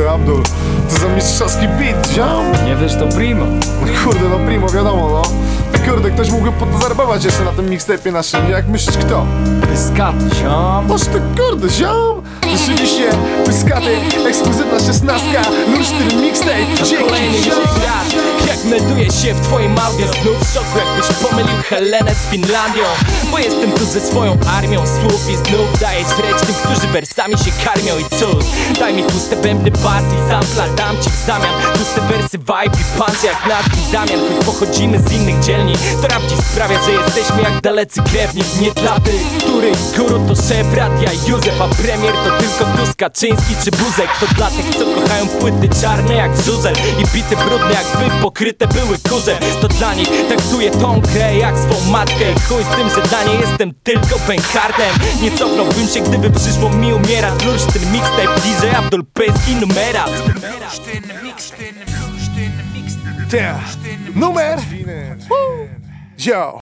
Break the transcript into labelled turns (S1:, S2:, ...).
S1: Kurde, Abdul, to za mistrzowski beat, ziom?
S2: Nie wiesz, to primo
S1: Kurde, no primo, wiadomo, no. Kurde, ktoś mógłby podzarobować jeszcze na tym mixtape'ie naszym, jak myślisz kto?
S2: Pyskaty, ziom
S1: Boż ty kurde, ziom! Rzeczywiście, pyskaty, ekskluzywna szesnastka, luszty mixtape, dzięki
S3: się w twoim audio Znów szoku jakbyś pomylił Helenę z Finlandią. Bo jestem tu ze swoją armią słów I znów daję średź tym, którzy wersami się karmią. I cóż, daj mi tłuste bębny bas i sampla Dam ci w zamian. Tłuste wersy vibe i punch Jak nas i Damian, choć pochodzimy z innych dzielni To rap dziś sprawia, że jesteśmy jak dalecy krewni. Nie dla tych, których guru to szef radia Józef A premier to tylko Kaczyński czy Buzek To dla tych, co kochają płyty czarne jak żużel I bity brudne jakby pokryte były kurze To dla nich traktuję tą grę jak swą matkę I chuj z tym, że dla niej jestem tylko bękartem Nie cofnąłbym się, gdyby przyszło mi umierać Lurz ten mixtape DJ Abdul Pyski numerat
S1: Te, numer! Yo!